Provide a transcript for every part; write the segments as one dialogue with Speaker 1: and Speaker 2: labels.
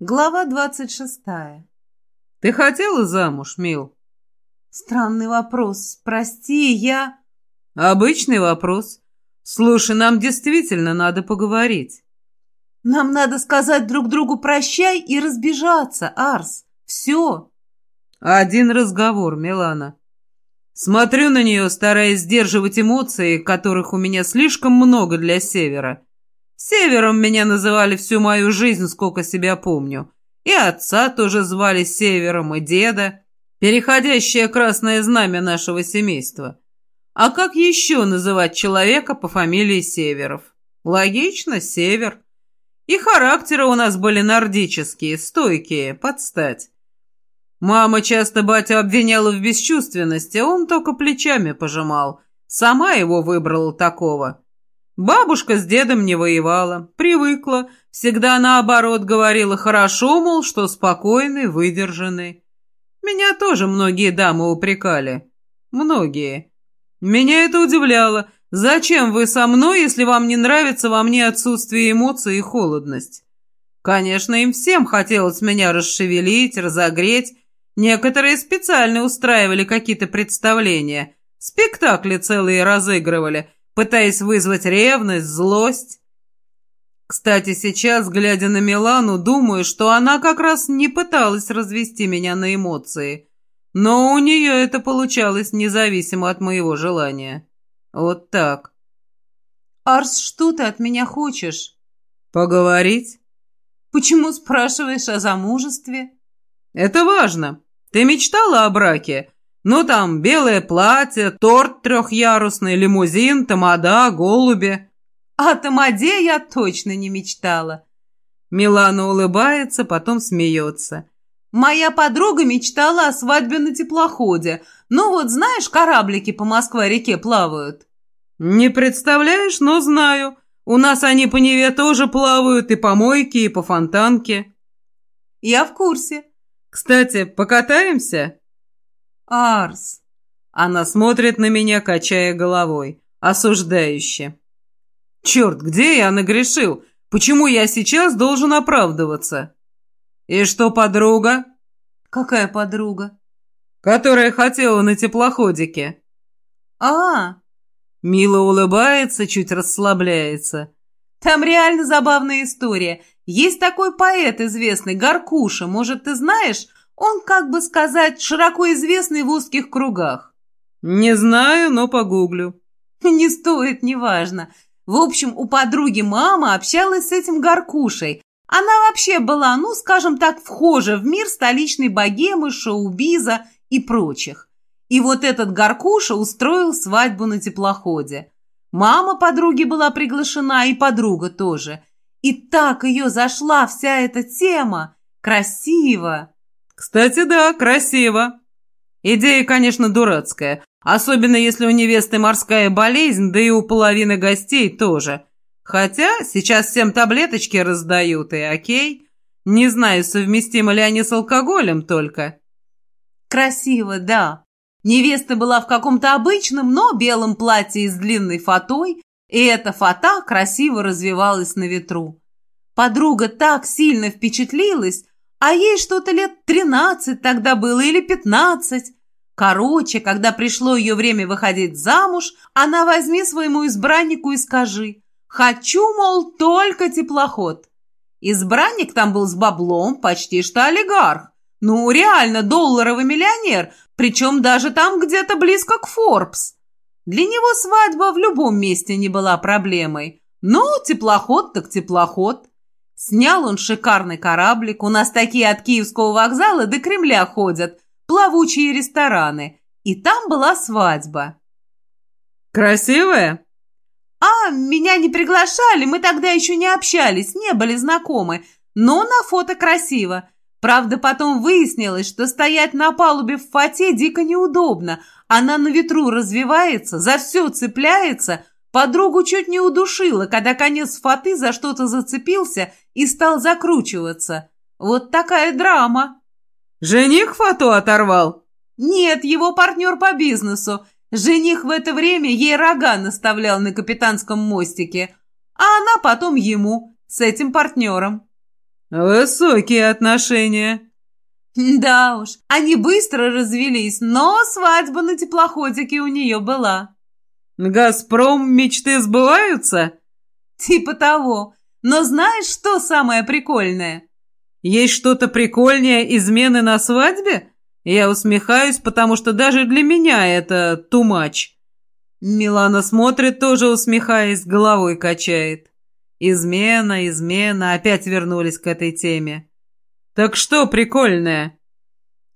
Speaker 1: Глава двадцать шестая.
Speaker 2: «Ты хотела замуж, Мил?»
Speaker 1: «Странный вопрос. Прости, я...»
Speaker 2: «Обычный вопрос. Слушай, нам действительно надо поговорить».
Speaker 1: «Нам надо сказать друг другу прощай и разбежаться, Арс. Все».
Speaker 2: «Один разговор, Милана. Смотрю на нее, стараясь сдерживать эмоции, которых у меня слишком много для Севера. Севером меня называли всю мою жизнь, сколько себя помню. И отца тоже звали Севером, и деда. Переходящее красное знамя нашего семейства. А как еще называть человека по фамилии Северов? Логично, Север. И характеры у нас были нордические, стойкие, подстать. Мама часто батю обвиняла в бесчувственности, а он только плечами пожимал. Сама его выбрала такого. Бабушка с дедом не воевала, привыкла, всегда наоборот говорила хорошо, мол, что спокойный, выдержанный. Меня тоже многие дамы упрекали. Многие. Меня это удивляло. Зачем вы со мной, если вам не нравится во мне отсутствие эмоций и холодность? Конечно, им всем хотелось меня расшевелить, разогреть. Некоторые специально устраивали какие-то представления. Спектакли целые разыгрывали, пытаясь вызвать ревность, злость. Кстати, сейчас, глядя на Милану, думаю, что она как раз не пыталась развести меня на эмоции. Но у нее это получалось независимо от моего желания. Вот так.
Speaker 1: «Арс, что ты от меня хочешь?»
Speaker 2: «Поговорить?»
Speaker 1: «Почему спрашиваешь о замужестве?»
Speaker 2: «Это важно. Ты мечтала о браке? Ну, там, белое платье, торт трехъярусный, лимузин, тамада, голуби.
Speaker 1: О тамаде я точно не мечтала.
Speaker 2: Милана улыбается, потом смеется.
Speaker 1: Моя подруга мечтала о свадьбе на теплоходе. Ну вот, знаешь, кораблики по Москва-реке плавают.
Speaker 2: Не представляешь, но знаю. У нас они по Неве тоже плавают и по мойке, и по фонтанке.
Speaker 1: Я в курсе.
Speaker 2: Кстати, покатаемся?
Speaker 1: Арс!»
Speaker 2: Она смотрит на меня, качая головой, осуждающе. «Черт, где я нагрешил? Почему я сейчас должен оправдываться?» «И что, подруга?»
Speaker 1: «Какая подруга?»
Speaker 2: «Которая хотела на теплоходике».
Speaker 1: «А,
Speaker 2: Мила улыбается, чуть расслабляется.
Speaker 1: Там реально забавная история. Есть такой поэт известный, Гаркуша, может, ты знаешь? Он, как бы сказать, широко известный в узких кругах.
Speaker 2: Не знаю, но погуглю.
Speaker 1: Не стоит, неважно. В общем, у подруги мама общалась с этим Горкушей. Она вообще была, ну, скажем так, вхожа в мир столичной богемы, шоу-биза и прочих. И вот этот Горкуша устроил свадьбу на теплоходе. Мама подруги была приглашена, и подруга тоже. И так ее зашла вся эта тема. Красиво.
Speaker 2: «Кстати, да, красиво. Идея, конечно, дурацкая, особенно если у невесты морская болезнь, да и у половины гостей тоже. Хотя сейчас всем таблеточки раздают, и окей. Не знаю, совместимы ли они с алкоголем только».
Speaker 1: «Красиво, да. Невеста была в каком-то обычном, но белом платье с длинной фатой, и эта фата красиво развивалась на ветру. Подруга так сильно впечатлилась, а ей что-то лет тринадцать тогда было или пятнадцать. Короче, когда пришло ее время выходить замуж, она возьми своему избраннику и скажи «Хочу, мол, только теплоход». Избранник там был с баблом, почти что олигарх. Ну, реально долларовый миллионер, причем даже там где-то близко к Форбс. Для него свадьба в любом месте не была проблемой. Ну, теплоход так теплоход. Снял он шикарный кораблик, у нас такие от Киевского вокзала до Кремля ходят, плавучие рестораны. И там была свадьба.
Speaker 2: «Красивая?»
Speaker 1: «А, меня не приглашали, мы тогда еще не общались, не были знакомы, но на фото красиво. Правда, потом выяснилось, что стоять на палубе в фате дико неудобно. Она на ветру развивается, за все цепляется, Подругу чуть не удушила, когда конец фаты за что-то зацепился и стал закручиваться. Вот такая драма.
Speaker 2: «Жених фату оторвал?»
Speaker 1: «Нет, его партнер по бизнесу. Жених в это время ей рога наставлял на капитанском мостике, а она потом ему, с этим партнером».
Speaker 2: Высокие отношения.
Speaker 1: Да уж, они быстро развелись, но свадьба на теплоходике у нее была.
Speaker 2: «Газпром мечты сбываются?»
Speaker 1: «Типа того. Но знаешь, что самое прикольное?»
Speaker 2: «Есть что-то прикольнее измены на свадьбе?» Я усмехаюсь, потому что даже для меня это тумач. Милана смотрит, тоже усмехаясь, головой качает. Измена, измена, опять вернулись к этой теме. «Так что прикольное?»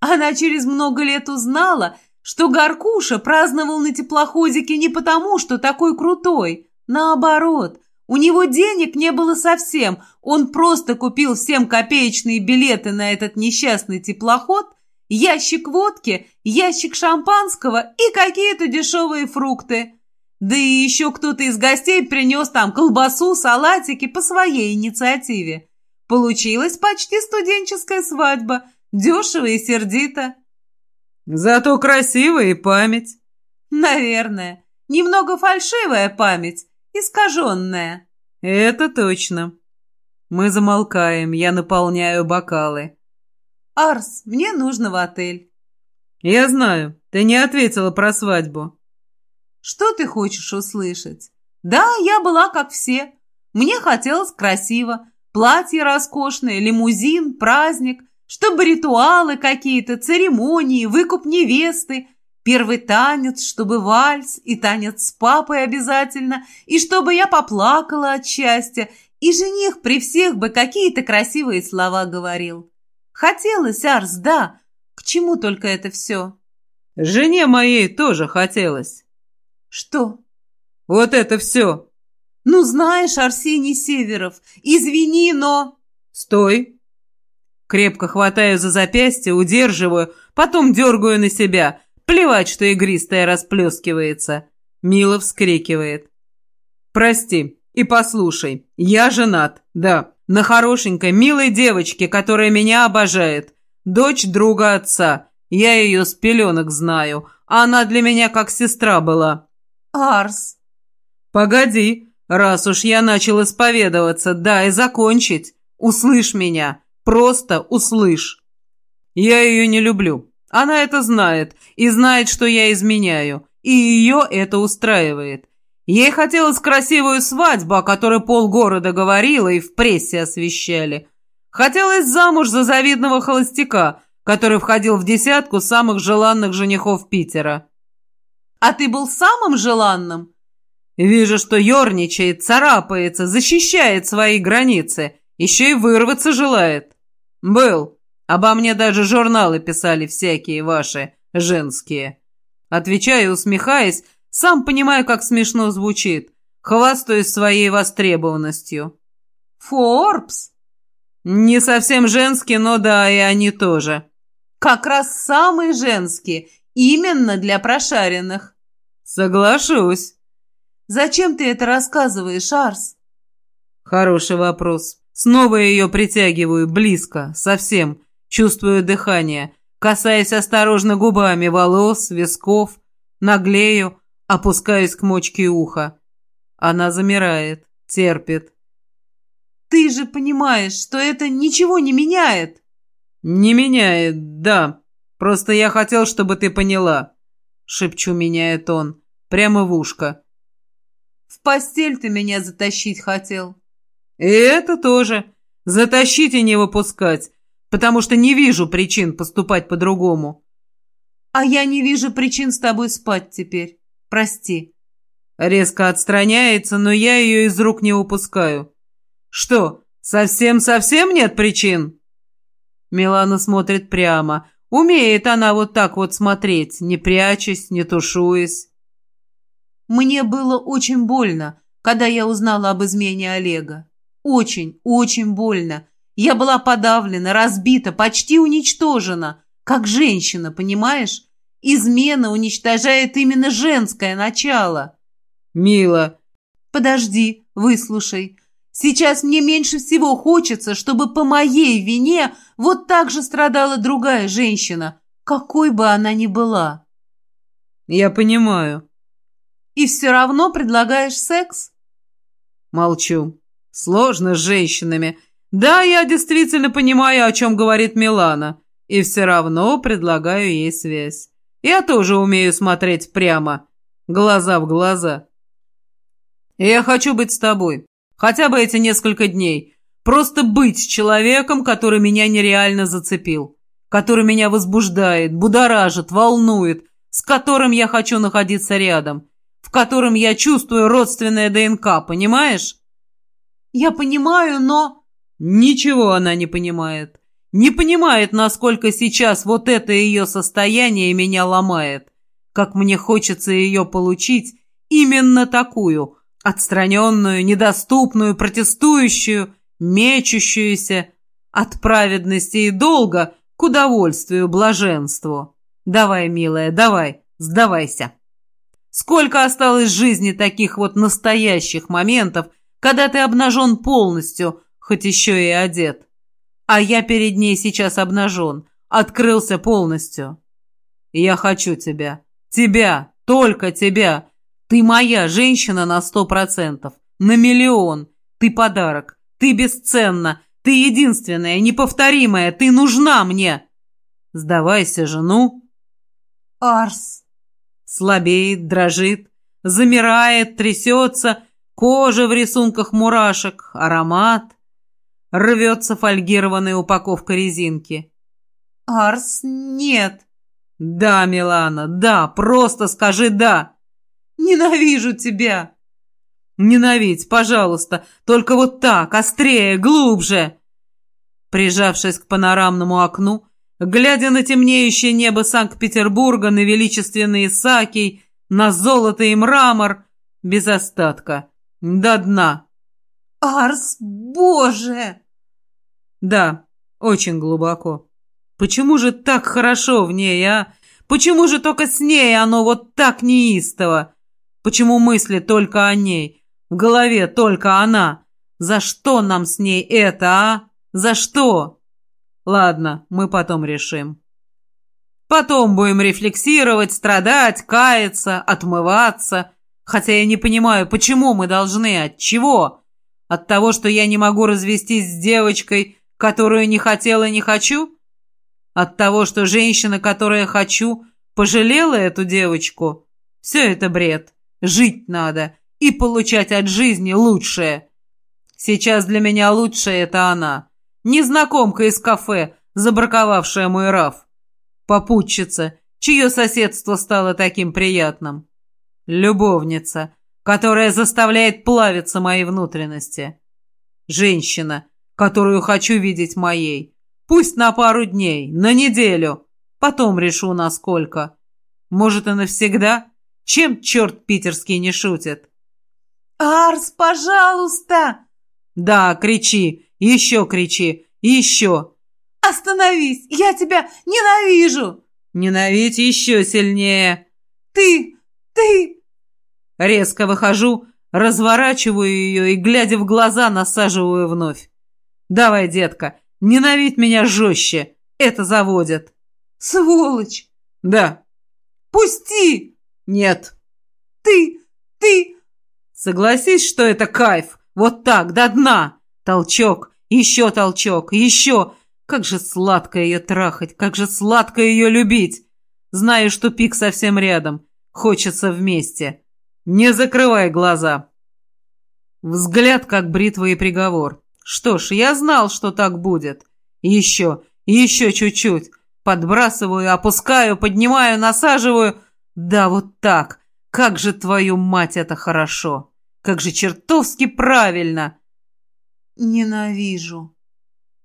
Speaker 1: Она через много лет узнала, что Гаркуша праздновал на теплоходике не потому, что такой крутой. Наоборот, у него денег не было совсем. Он просто купил всем копеечные билеты на этот несчастный теплоход, ящик водки, ящик шампанского и какие-то дешевые фрукты. Да и еще кто-то из гостей принес там колбасу, салатики по своей инициативе. Получилась почти студенческая свадьба, дешево и сердито.
Speaker 2: Зато красивая и память.
Speaker 1: Наверное. Немного фальшивая память, искаженная.
Speaker 2: Это точно. Мы замолкаем, я наполняю бокалы.
Speaker 1: Арс, мне нужно в отель.
Speaker 2: Я знаю, ты не ответила про свадьбу.
Speaker 1: Что ты хочешь услышать? Да, я была как все. Мне хотелось красиво. Платье роскошное, лимузин, праздник, чтобы ритуалы какие-то, церемонии, выкуп невесты, первый танец, чтобы вальс и танец с папой обязательно, и чтобы я поплакала от счастья, и жених при всех бы какие-то красивые слова говорил. Хотелось, Арс, да. К чему только это все?
Speaker 2: Жене моей тоже хотелось.
Speaker 1: Что?
Speaker 2: Вот это все.
Speaker 1: Ну, знаешь, Арсений Северов, извини, но...
Speaker 2: Стой. Крепко хватаю за запястье, удерживаю, потом дергаю на себя. Плевать, что игристая расплескивается. Мила вскрикивает. Прости и послушай, я женат, да, на хорошенькой, милой девочке, которая меня обожает. Дочь друга отца. Я ее с пеленок знаю. Она для меня как сестра была.
Speaker 1: Арс.
Speaker 2: Погоди, раз уж я начал исповедоваться, дай закончить. Услышь меня, просто услышь. Я ее не люблю. Она это знает и знает, что я изменяю, и ее это устраивает. Ей хотелось красивую свадьбу, о которой полгорода говорила и в прессе освещали. Хотелось замуж за завидного холостяка, который входил в десятку самых желанных женихов Питера.
Speaker 1: «А ты был самым желанным?»
Speaker 2: «Вижу, что ерничает, царапается, защищает свои границы, еще и вырваться желает». «Был. Обо мне даже журналы писали всякие ваши, женские». Отвечаю, усмехаясь, сам понимаю, как смешно звучит. Хвастаюсь своей востребованностью».
Speaker 1: «Форбс?»
Speaker 2: «Не совсем женские, но да, и они тоже».
Speaker 1: «Как раз самые женские, именно для прошаренных».
Speaker 2: «Соглашусь».
Speaker 1: «Зачем ты это рассказываешь, Арс?»
Speaker 2: «Хороший вопрос. Снова ее притягиваю, близко, совсем. Чувствую дыхание. Касаясь осторожно губами волос, висков. Наглею, опускаюсь к мочке уха. Она замирает, терпит.
Speaker 1: «Ты же понимаешь, что это ничего не меняет!»
Speaker 2: «Не меняет, да. Просто я хотел, чтобы ты поняла», — шепчу, меняет он, прямо в ушко.
Speaker 1: «В постель ты меня затащить хотел».
Speaker 2: «И это тоже. Затащить и не выпускать, потому что не вижу причин поступать по-другому».
Speaker 1: «А я не вижу причин с тобой спать теперь. Прости».
Speaker 2: Резко отстраняется, но я ее из рук не упускаю. «Что, совсем-совсем нет причин?» Милана смотрит прямо. Умеет она вот так вот смотреть, не прячась, не тушуясь.
Speaker 1: Мне было очень больно, когда я узнала об измене Олега. Очень, очень больно. Я была подавлена, разбита, почти уничтожена. Как женщина, понимаешь? Измена уничтожает именно женское начало.
Speaker 2: Мила.
Speaker 1: Подожди, выслушай. Сейчас мне меньше всего хочется, чтобы по моей вине вот так же страдала другая женщина, какой бы она ни была.
Speaker 2: Я понимаю.
Speaker 1: И все равно предлагаешь секс?
Speaker 2: Молчу. Сложно с женщинами. Да, я действительно понимаю, о чем говорит Милана, и все равно предлагаю ей связь. Я тоже умею смотреть прямо, глаза в глаза. я хочу быть с тобой, хотя бы эти несколько дней, просто быть с человеком, который меня нереально зацепил, который меня возбуждает, будоражит, волнует, с которым я хочу находиться рядом, в котором я чувствую родственное ДНК, понимаешь?
Speaker 1: Я понимаю, но...
Speaker 2: Ничего она не понимает. Не понимает, насколько сейчас вот это ее состояние меня ломает. Как мне хочется ее получить именно такую, отстраненную, недоступную, протестующую, мечущуюся, от праведности и долга к удовольствию, блаженству. Давай, милая, давай, сдавайся. Сколько осталось жизни таких вот настоящих моментов, когда ты обнажен полностью, хоть еще и одет. А я перед ней сейчас обнажен, открылся полностью. Я хочу тебя. Тебя, только тебя. Ты моя женщина на сто процентов, на миллион. Ты подарок, ты бесценна, ты единственная, неповторимая, ты нужна мне. Сдавайся же, ну.
Speaker 1: Арс.
Speaker 2: Слабеет, дрожит, замирает, трясется, кожа в рисунках мурашек, аромат. Рвется фольгированная упаковка резинки.
Speaker 1: «Арс, нет!»
Speaker 2: «Да, Милана, да, просто скажи «да!»
Speaker 1: «Ненавижу тебя!»
Speaker 2: «Ненавидь, пожалуйста, только вот так, острее, глубже!» Прижавшись к панорамному окну, глядя на темнеющее небо Санкт-Петербурга, на величественные саки, на золото и мрамор, без остатка, до дна.
Speaker 1: «Арс, боже!»
Speaker 2: «Да, очень глубоко. Почему же так хорошо в ней, а? Почему же только с ней оно вот так неистово? Почему мысли только о ней? В голове только она? За что нам с ней это, а? За что?» «Ладно, мы потом решим». Потом будем рефлексировать, страдать, каяться, отмываться. Хотя я не понимаю, почему мы должны, от чего? От того, что я не могу развестись с девочкой, которую не хотела и не хочу? От того, что женщина, которая хочу, пожалела эту девочку? Все это бред. Жить надо и получать от жизни лучшее. Сейчас для меня лучшее это она. Незнакомка из кафе, забраковавшая мой раф. Попутчица, чье соседство стало таким приятным. Любовница, которая заставляет плавиться мои внутренности. Женщина, которую хочу видеть моей. Пусть на пару дней, на неделю. Потом решу, насколько. Может, и навсегда? Чем черт питерский не шутит?
Speaker 1: «Арс, пожалуйста!»
Speaker 2: «Да, кричи, еще кричи, еще!»
Speaker 1: «Остановись! Я тебя ненавижу!»
Speaker 2: «Ненавидь еще сильнее!»
Speaker 1: «Ты! Ты!»
Speaker 2: Резко выхожу, разворачиваю ее и, глядя в глаза, насаживаю вновь. «Давай, детка, ненавидь меня жестче. Это заводит».
Speaker 1: «Сволочь!»
Speaker 2: «Да».
Speaker 1: «Пусти!»
Speaker 2: «Нет».
Speaker 1: «Ты! Ты!»
Speaker 2: «Согласись, что это кайф. Вот так, до дна. Толчок, еще толчок, еще. Как же сладко ее трахать, как же сладко ее любить. Знаю, что пик совсем рядом. Хочется вместе. «Не закрывай глаза!» Взгляд, как бритва и приговор. Что ж, я знал, что так будет. Еще, еще чуть-чуть. Подбрасываю, опускаю, поднимаю, насаживаю. Да, вот так. Как же твою мать это хорошо. Как же чертовски правильно.
Speaker 1: Ненавижу.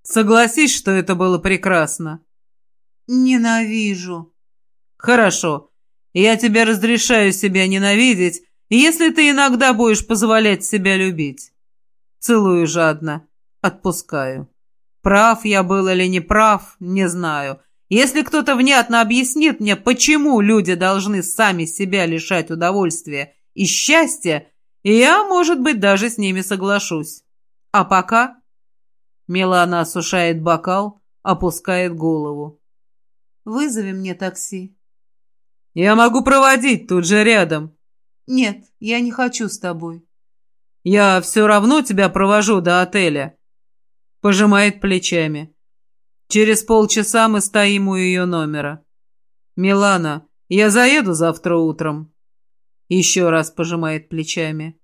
Speaker 2: Согласись, что это было прекрасно.
Speaker 1: Ненавижу.
Speaker 2: Хорошо. Я тебе разрешаю себя ненавидеть, если ты иногда будешь позволять себя любить. Целую жадно. Отпускаю. Прав я был или не прав, не знаю. Если кто-то внятно объяснит мне, почему люди должны сами себя лишать удовольствия и счастья, я, может быть, даже с ними соглашусь. А пока... Милана осушает бокал, опускает голову.
Speaker 1: «Вызови мне такси».
Speaker 2: «Я могу проводить тут же рядом».
Speaker 1: «Нет, я не хочу с тобой».
Speaker 2: «Я все равно тебя провожу до отеля». Пожимает плечами. Через полчаса мы стоим у ее номера. «Милана, я заеду завтра утром». Еще раз пожимает плечами.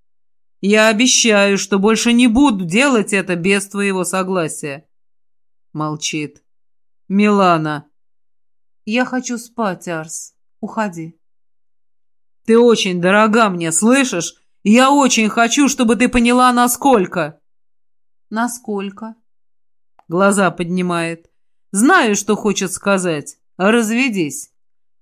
Speaker 2: «Я обещаю, что больше не буду делать это без твоего согласия». Молчит. «Милана».
Speaker 1: «Я хочу спать, Арс. Уходи».
Speaker 2: «Ты очень дорога мне, слышишь? Я очень хочу, чтобы ты поняла, насколько».
Speaker 1: «Насколько?»
Speaker 2: Глаза поднимает. «Знаю, что хочет сказать. Разведись.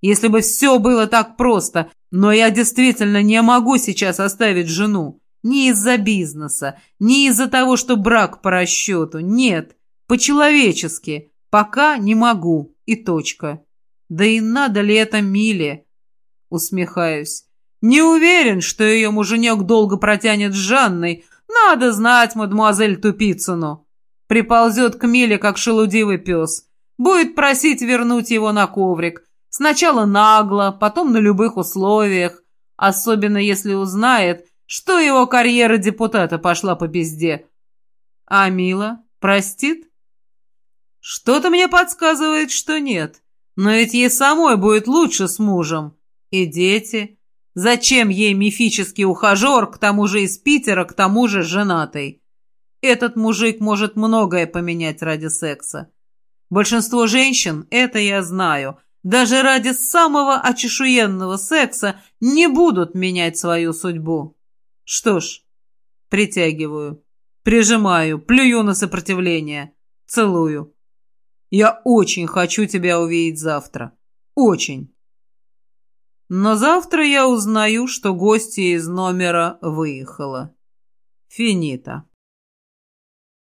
Speaker 2: Если бы все было так просто, но я действительно не могу сейчас оставить жену. Не из-за бизнеса, не из-за того, что брак по расчету. Нет, по-человечески. Пока не могу. И точка. Да и надо ли это Миле? Усмехаюсь. Не уверен, что ее муженек долго протянет с Жанной. Надо знать мадемуазель Тупицыну. Приползет к Миле, как шелудивый пес. Будет просить вернуть его на коврик. Сначала нагло, потом на любых условиях. Особенно если узнает, что его карьера депутата пошла по пизде. А Мила простит? Что-то мне подсказывает, что нет. Но ведь ей самой будет лучше с мужем. И дети. Зачем ей мифический ухажер, к тому же из Питера, к тому же женатый? Этот мужик может многое поменять ради секса. Большинство женщин, это я знаю, даже ради самого очешуенного секса не будут менять свою судьбу. Что ж, притягиваю, прижимаю, плюю на сопротивление, целую. Я очень хочу тебя увидеть завтра. Очень. Но завтра я узнаю, что гостья из номера выехала. Финита.